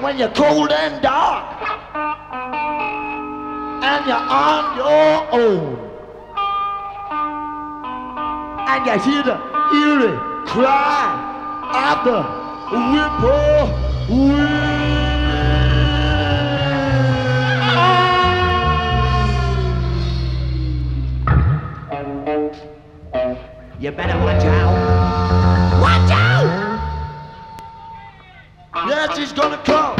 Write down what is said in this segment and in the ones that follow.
And when you're cold and dark, and you're on your own, and you hear the eerie cry of the whippoorwill. You better watch out. Watch out! Yes, he's gonna come.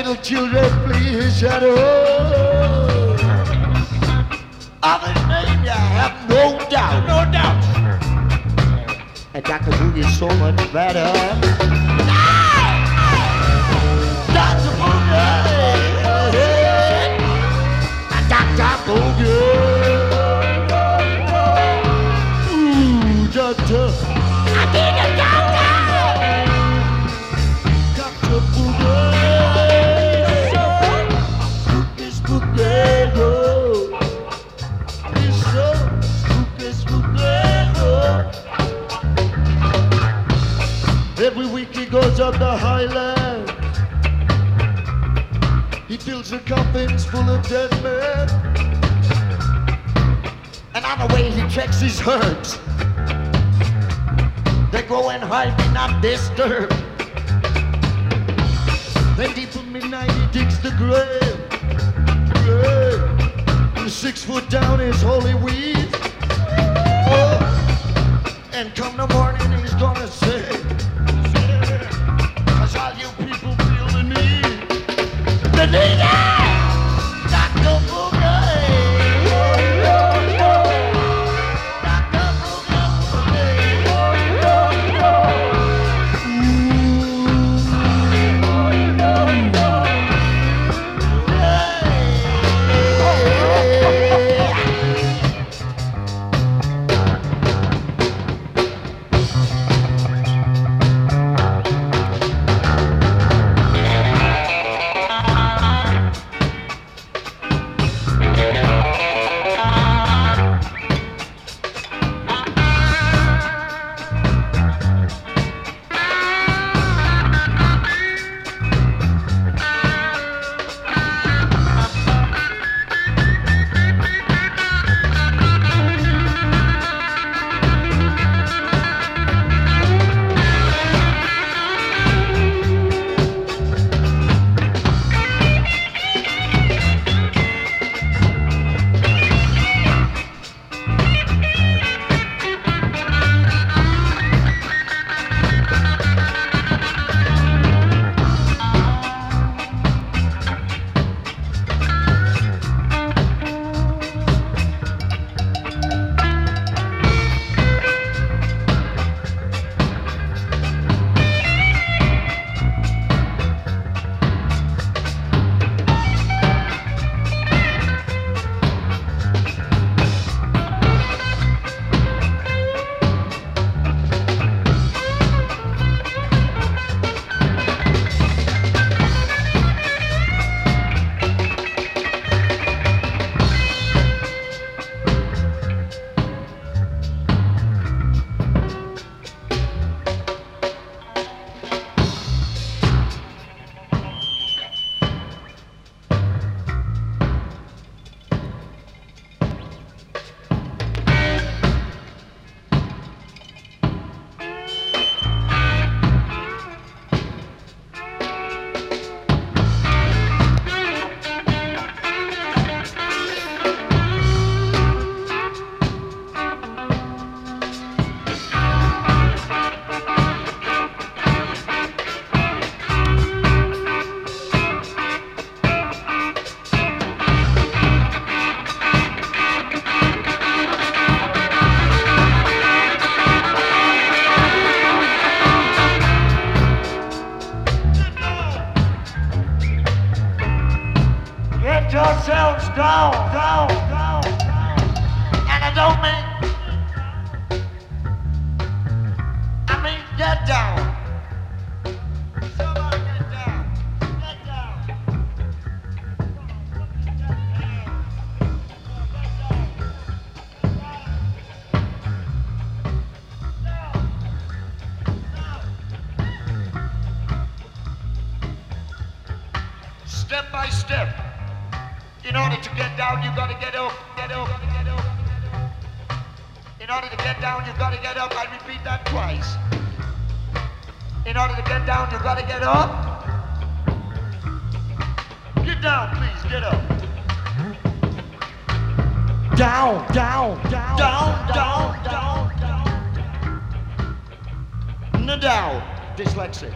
Little children please shadow. Of his name you have no doubt. No doubt. And Dr. Boogie is so much better. The highland. He fills the coffins full of dead men. And on the way he checks his herbs. They grow in hide, be not disturbed. Then deep in midnight he digs the grave. grave. And six foot down is holy The down, down, down, down. and I don't mean, I mean get down. Somebody get down, get down. Step by step. In order to get down, you gotta get up, get up, get up. In order to get down, you gotta get up. I repeat that twice. In order to get down, you gotta get up. Get down, please, get up. Down, down, down, Down, down, down, down. No down. Dyslexic.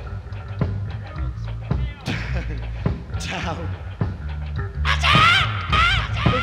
down.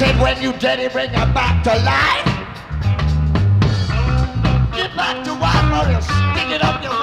Said when you did it, bring it back to life. Get back to wild mother, stick it up your